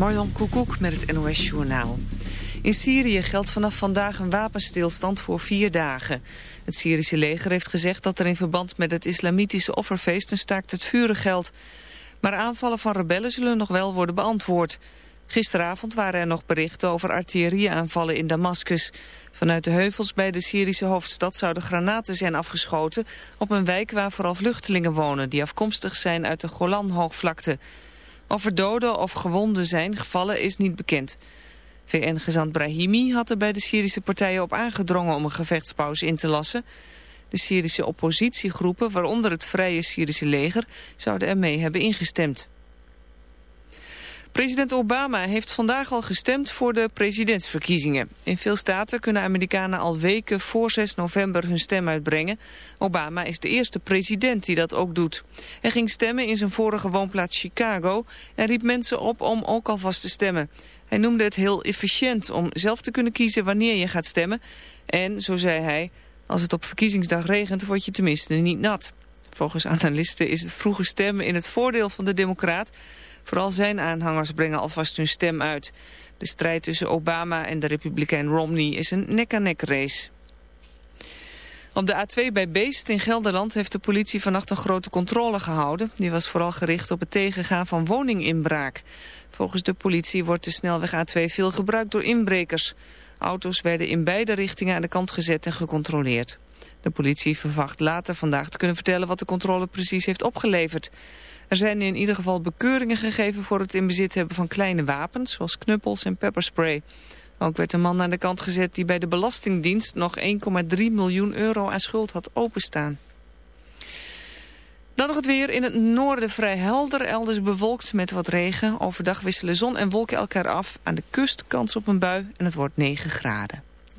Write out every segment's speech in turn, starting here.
Marjan Koekoek met het NOS Journaal. In Syrië geldt vanaf vandaag een wapenstilstand voor vier dagen. Het Syrische leger heeft gezegd dat er in verband met het islamitische offerfeest een staakt het vuren geldt. Maar aanvallen van rebellen zullen nog wel worden beantwoord. Gisteravond waren er nog berichten over artillerieaanvallen in Damascus. Vanuit de heuvels bij de Syrische hoofdstad zouden granaten zijn afgeschoten... op een wijk waar vooral vluchtelingen wonen... die afkomstig zijn uit de Golanhoogvlakte. Of er doden of gewonden zijn gevallen is niet bekend. VN-gezant Brahimi had er bij de Syrische partijen op aangedrongen om een gevechtspauze in te lassen. De Syrische oppositiegroepen, waaronder het Vrije Syrische leger, zouden ermee hebben ingestemd. President Obama heeft vandaag al gestemd voor de presidentsverkiezingen. In veel staten kunnen Amerikanen al weken voor 6 november hun stem uitbrengen. Obama is de eerste president die dat ook doet. Hij ging stemmen in zijn vorige woonplaats Chicago en riep mensen op om ook alvast te stemmen. Hij noemde het heel efficiënt om zelf te kunnen kiezen wanneer je gaat stemmen. En, zo zei hij, als het op verkiezingsdag regent word je tenminste niet nat. Volgens analisten is het vroege stemmen in het voordeel van de democraat... Vooral zijn aanhangers brengen alvast hun stem uit. De strijd tussen Obama en de republikein Romney is een nek-aan-nek race. Op de A2 bij Beest in Gelderland heeft de politie vannacht een grote controle gehouden. Die was vooral gericht op het tegengaan van woninginbraak. Volgens de politie wordt de snelweg A2 veel gebruikt door inbrekers. Auto's werden in beide richtingen aan de kant gezet en gecontroleerd. De politie verwacht later vandaag te kunnen vertellen wat de controle precies heeft opgeleverd. Er zijn in ieder geval bekeuringen gegeven voor het in bezit hebben van kleine wapens, zoals knuppels en pepperspray. Ook werd een man aan de kant gezet die bij de Belastingdienst nog 1,3 miljoen euro aan schuld had openstaan. Dan nog het weer. In het noorden vrij helder, elders bewolkt met wat regen. Overdag wisselen zon en wolken elkaar af. Aan de kust kans op een bui en het wordt 9 graden.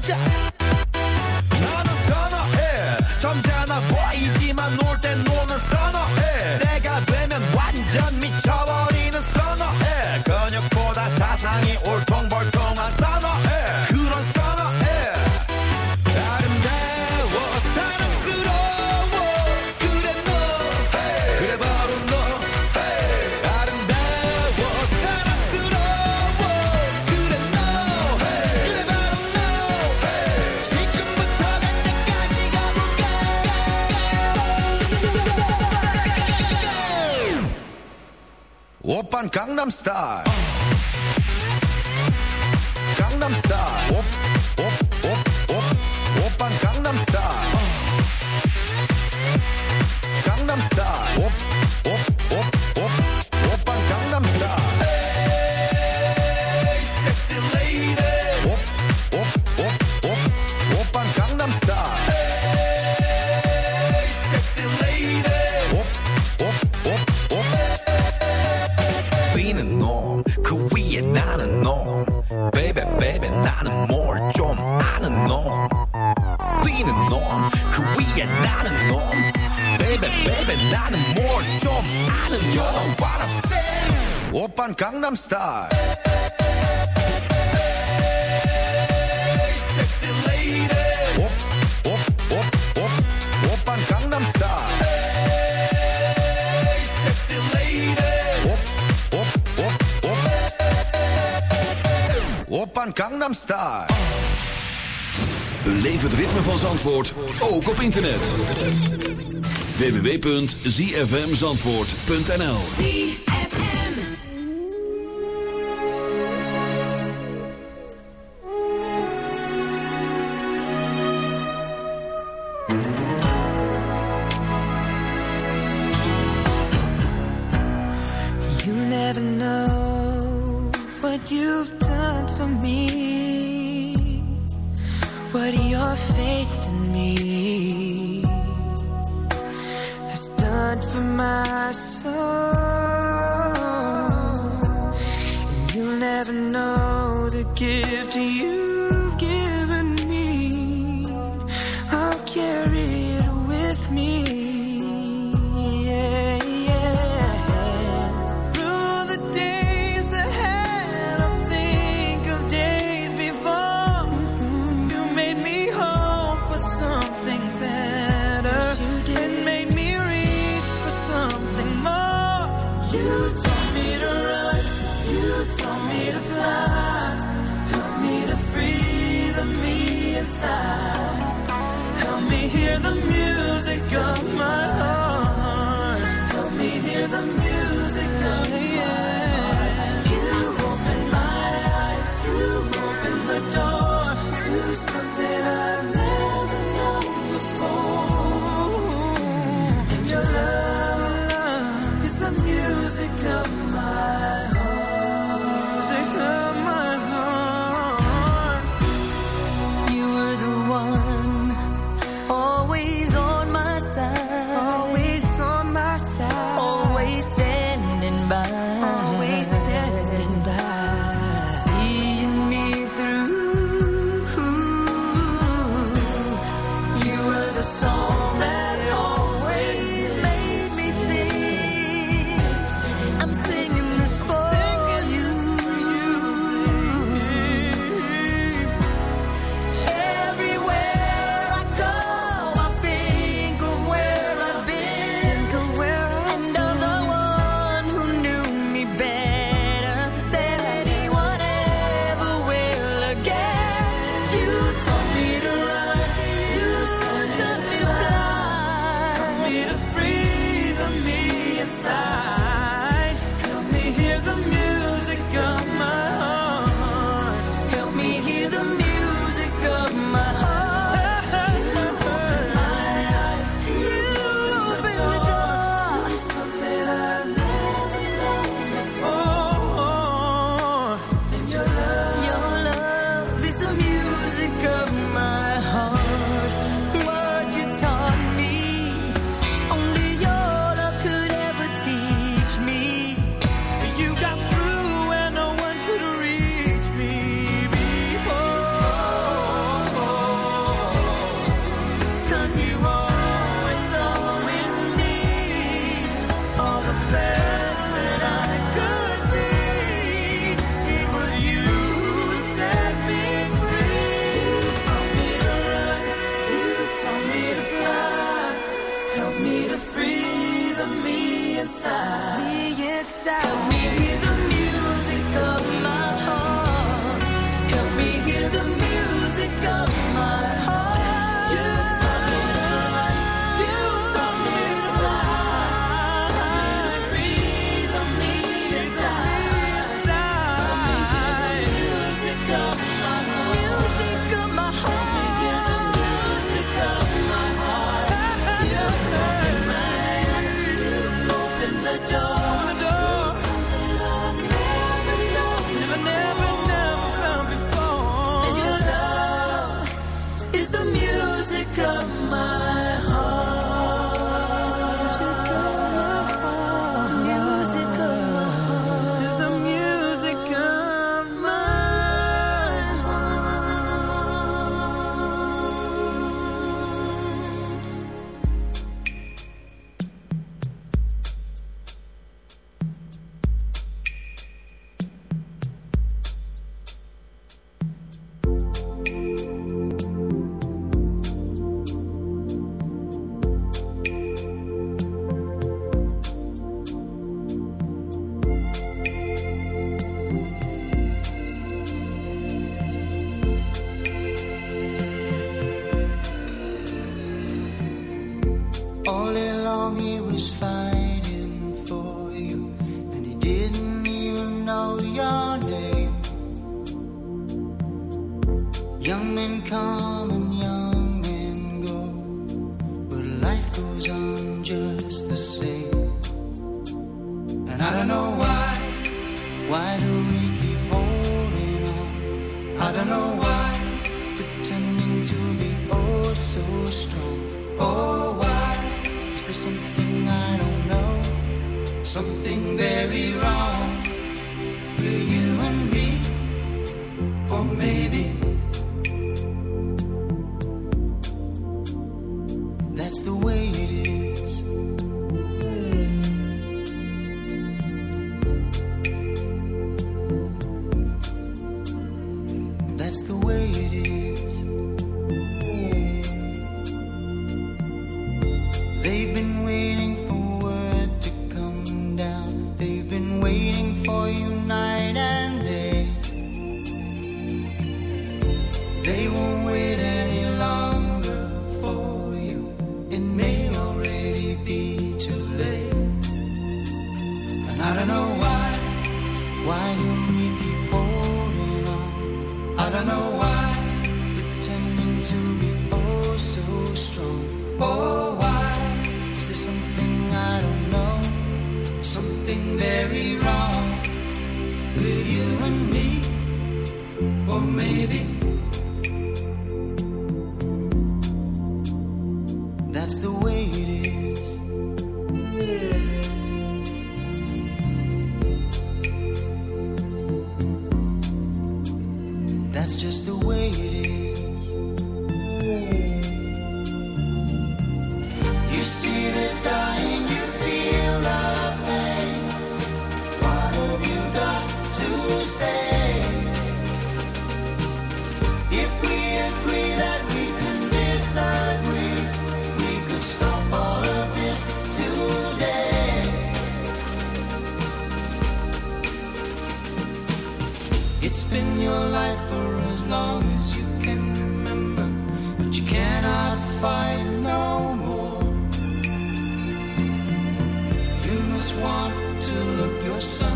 驾 van Gangnam Style. Gangnam Style. Gangnam Style. Beleef het ritme van Zandvoort, ook op internet. www.zfmzandvoort.nl that's the way your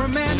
reprimand